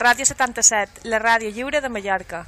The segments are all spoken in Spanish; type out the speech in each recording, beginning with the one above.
Ràdio 77, la ràdio lliure de Mallorca.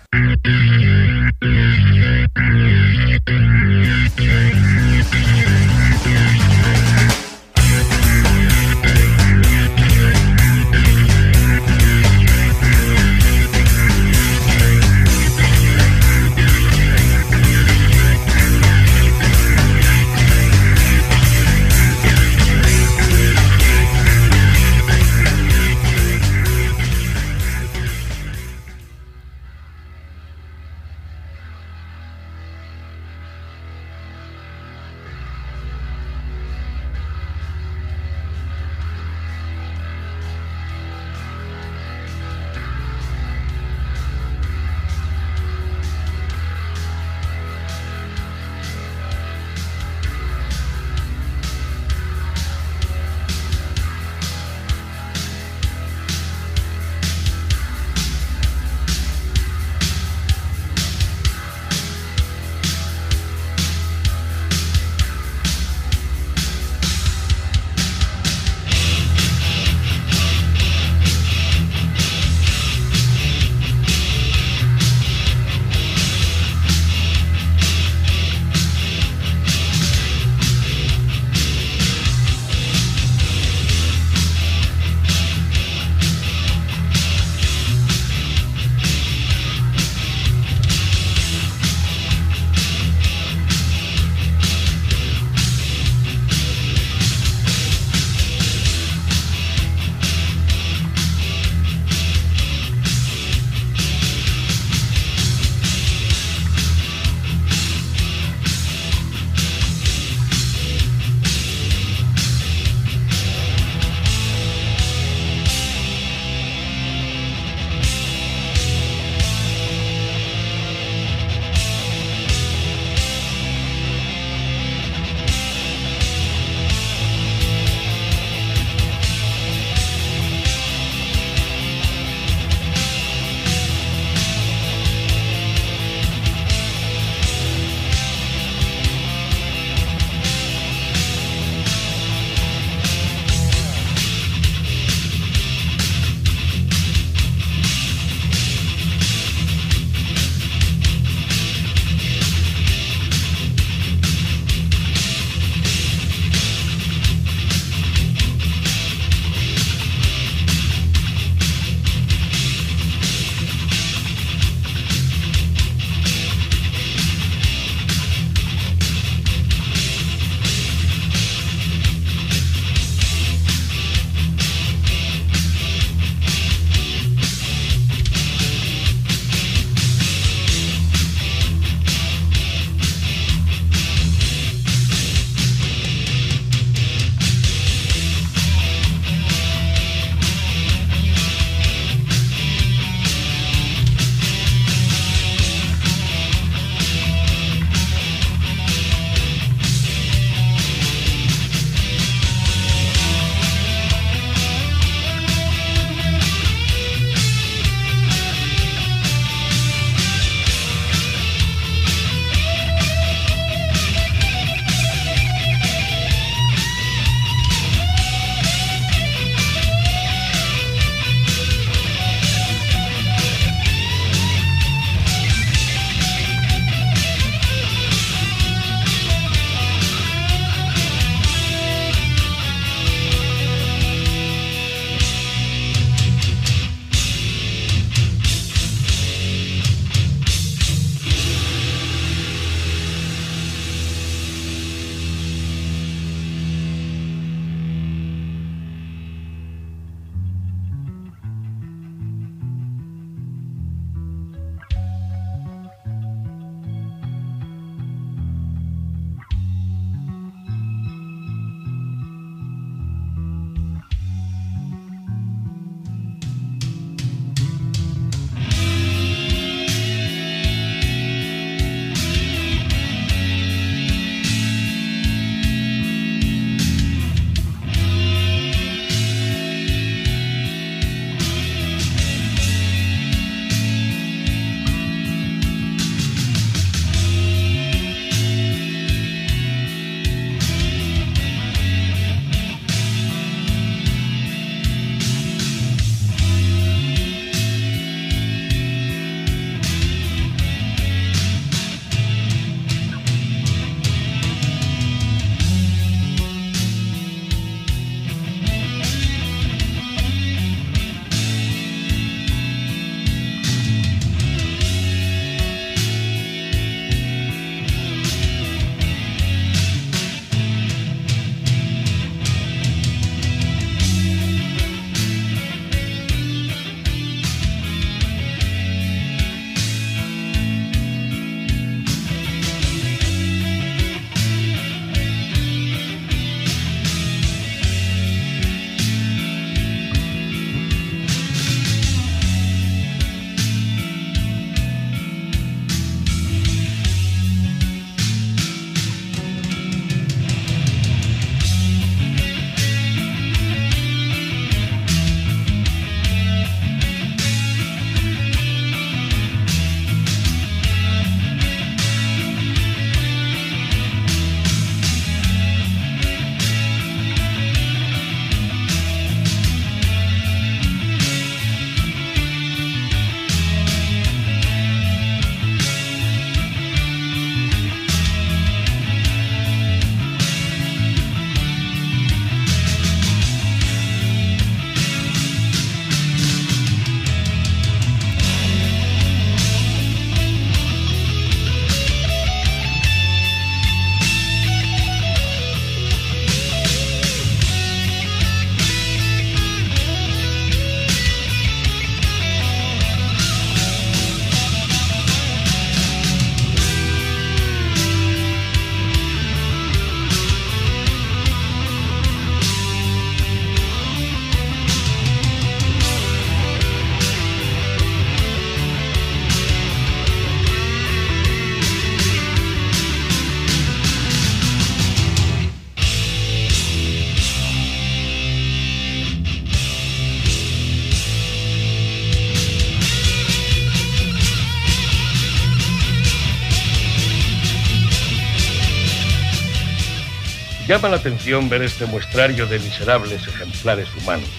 Llama la atención ver este muestrario de miserables ejemplares humanos,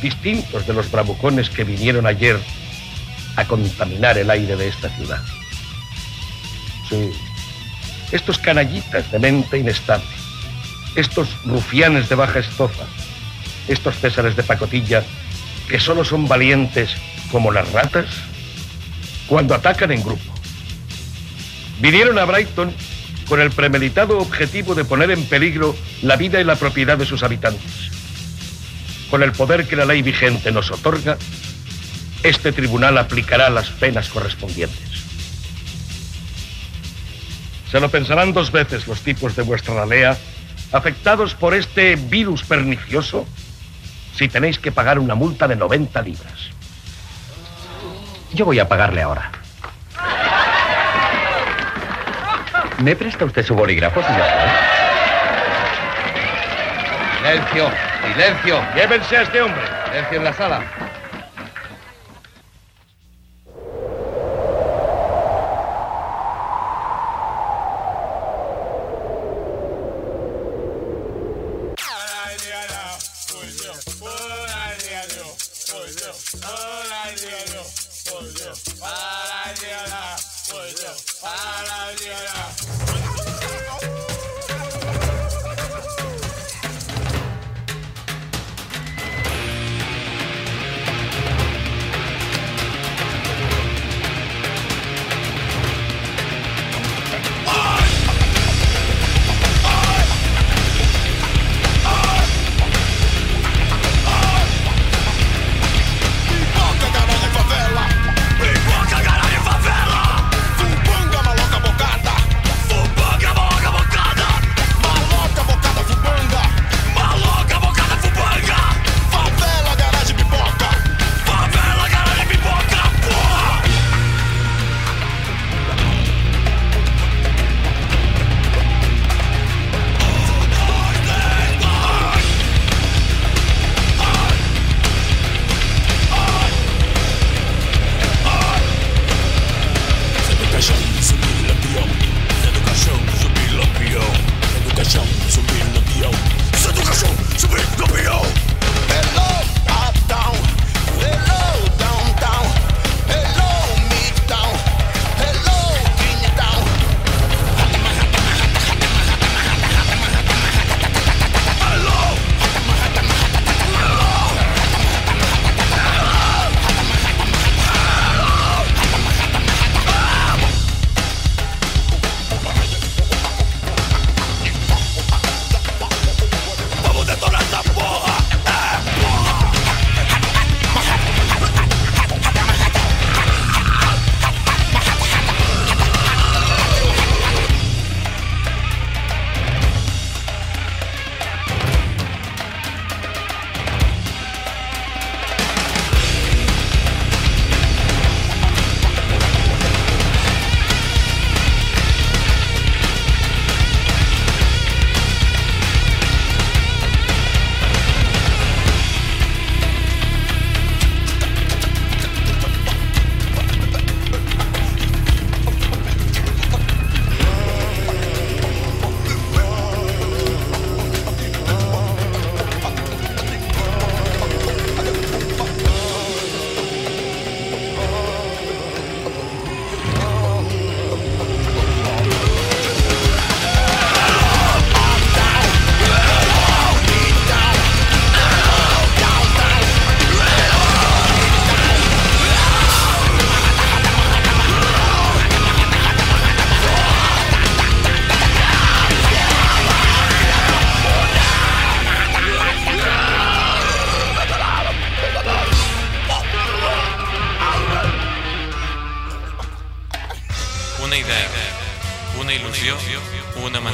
distintos de los bravucones que vinieron ayer a contaminar el aire de esta ciudad. Sí, estos canallitas de mente inestable, estos rufianes de baja estofa, estos césares de pacotilla que solo son valientes como las ratas cuando atacan en grupo. Vinieron a Brighton con el premeditado objetivo de poner en peligro la vida y la propiedad de sus habitantes. Con el poder que la ley vigente nos otorga, este tribunal aplicará las penas correspondientes. Se lo pensarán dos veces los tipos de vuestra ralea afectados por este virus pernicioso si tenéis que pagar una multa de 90 libras. Yo voy a pagarle ahora. ¿Me presta usted su bolígrafo, señor? Silencio, silencio. Llévense a este hombre. Silencio en la sala.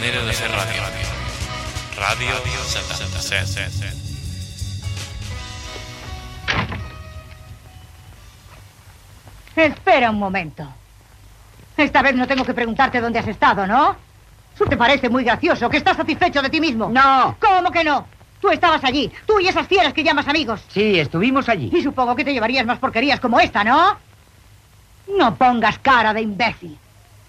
Manera de hacer radio. Radio 77. Espera un momento. Esta vez no tengo que preguntarte dónde has estado, ¿no? Eso te parece muy gracioso, que estás satisfecho de ti mismo. No. ¿Cómo que no? Tú estabas allí, tú y esas fieras que llamas amigos. Sí, estuvimos allí. Y supongo que te llevarías más porquerías como esta, ¿no? No pongas cara de imbécil.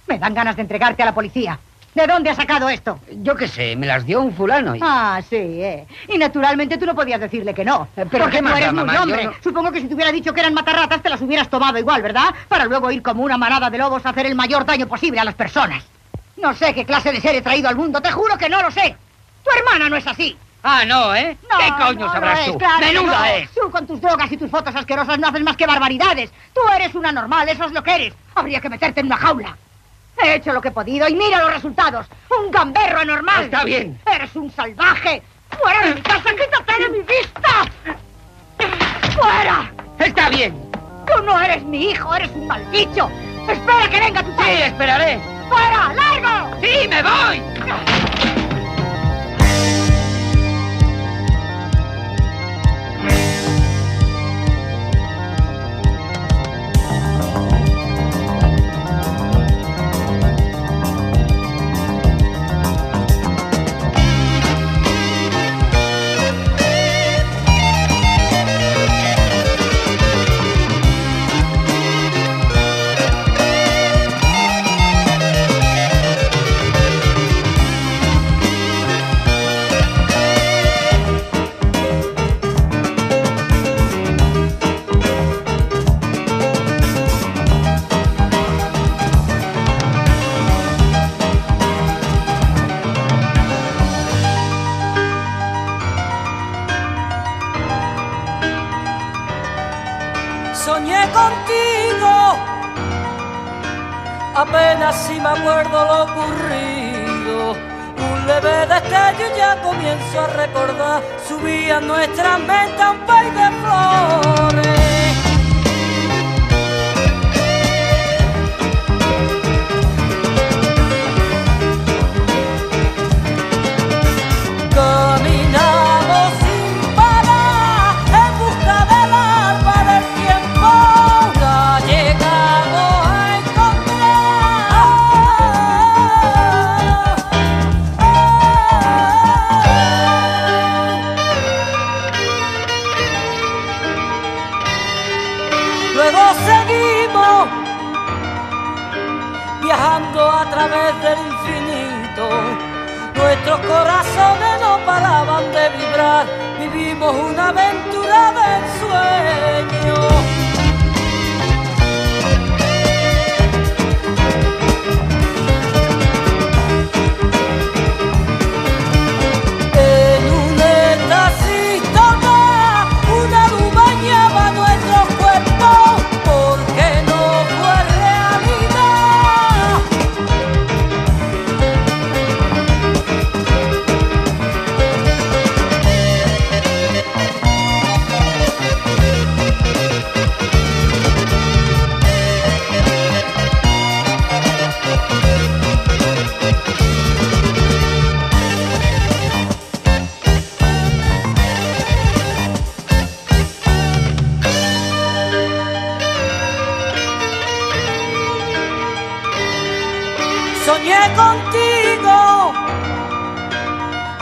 Me dan ganas de entregarte a la policía. ¿De dónde has sacado esto? Yo qué sé, me las dio un fulano. y- Ah, sí, ¿eh? Y naturalmente tú no podías decirle que no. Eh, pero porque ¿qué tú eres da, muy hombre. no- Supongo que si te hubiera dicho que eran matarratas, te las hubieras tomado igual, ¿verdad? Para luego ir como una manada de lobos a hacer el mayor daño posible a las personas. No sé qué clase de ser he traído al mundo, te juro que no lo sé. Tu hermana no es así. Ah, no, ¿eh? No, ¿Qué coño no sabrás es, tú? claro Menuda es. Tú con tus drogas y tus fotos asquerosas no haces más que barbaridades. Tú eres una normal, eso es lo que eres. Habría que meterte en una jaula. He hecho lo que he podido y mira los resultados. Un gamberro anormal. Está bien. Eres un salvaje. ¡Fuera de mi casa! ¡Quítate de mi vista! ¡Fuera! Está bien. Tú no eres mi hijo, eres un mal bicho. Espera que venga tu Sí, padre. esperaré. ¡Fuera! ¡Largo! Sí, me voy. Comienzo a recordar. Subía nuestra meta un país de flores.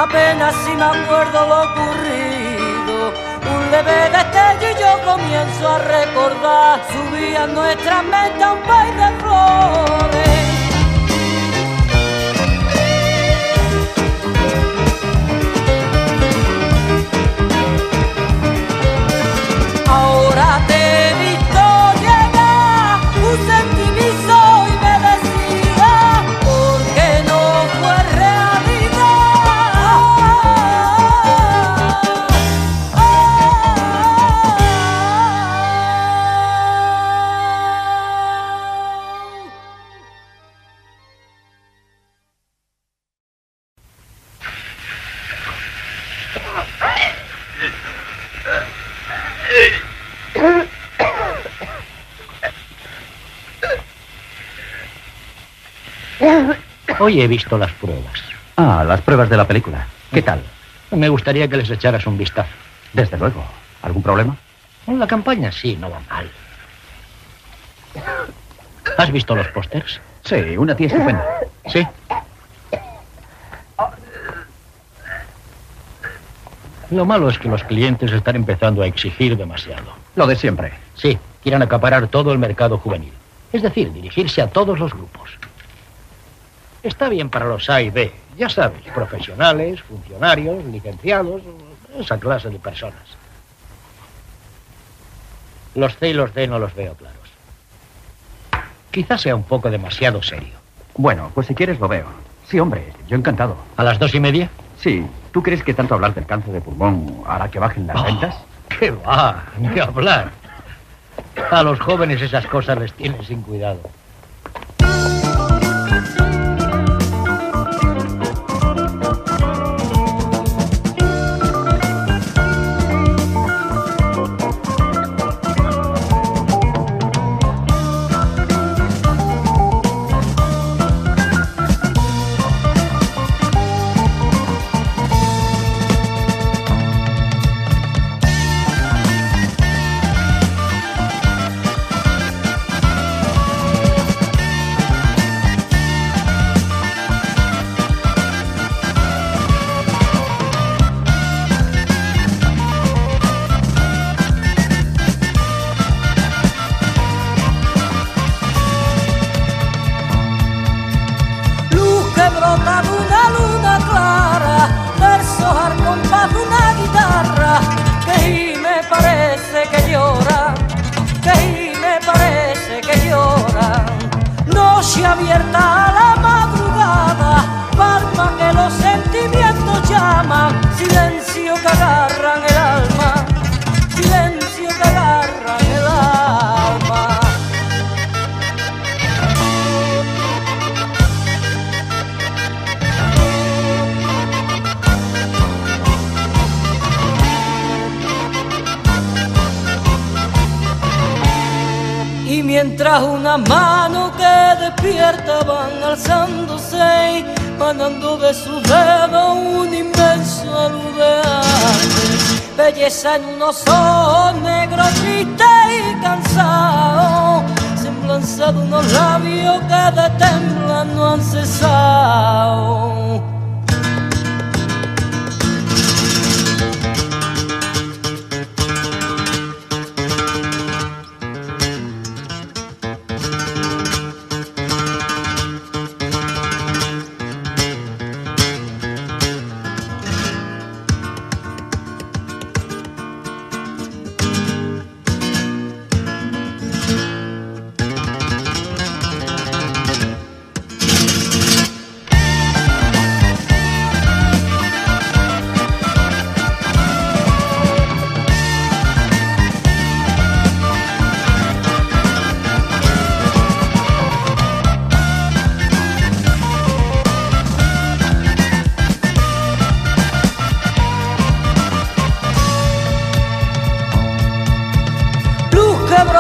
Apenas si me acuerdo lo ocurrido. Un leve destello y yo comienzo a recordar. Subía nuestra meta un país de flores. Hoy he visto las pruebas. Ah, las pruebas de la película. ¿Qué tal? Me gustaría que les echaras un vistazo. Desde luego. ¿Algún problema? En la campaña sí, no va mal. ¿Has visto los pósters? Sí, una tía estupenda. Sí. Lo malo es que los clientes están empezando a exigir demasiado. Lo de siempre. Sí, quieren acaparar todo el mercado juvenil. Es decir, dirigirse a todos los grupos. Está bien para los A y B, ya sabes, profesionales, funcionarios, licenciados, esa clase de personas. Los C y los D no los veo claros. Quizás sea un poco demasiado serio. Bueno, pues si quieres lo veo. Sí, hombre, yo encantado. ¿A las dos y media? Sí, ¿tú crees que tanto hablar del cáncer de pulmón hará que bajen las Oh, ventas? ¿Qué va? Ni hablar. A los jóvenes esas cosas les tienen sin cuidado. Abierta a la madrugada, palma que los sentimientos llaman, mientras una mano que despierta van alzándose, manando de su dedo un inmenso arte. Belleza en unos ojos negros, triste y cansado, semblanza de unos labios que de temblar no han cesado.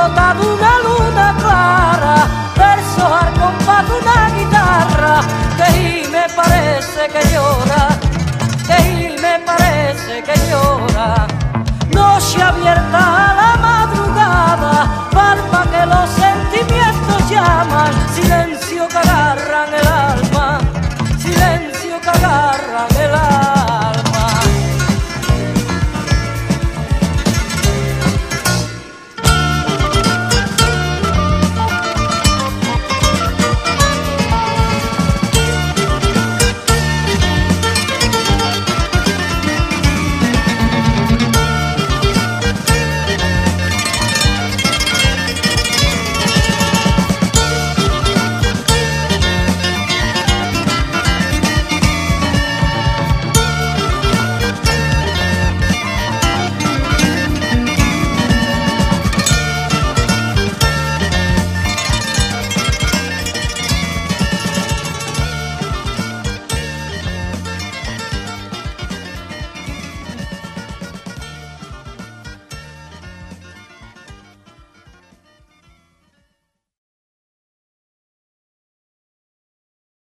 flota de una luna clara, versos al compás una guitarra, que y me parece que llora, que y me parece que llora. Noche abierta a la madrugada, barba que los sentimientos llaman, silencio que agarran el alma.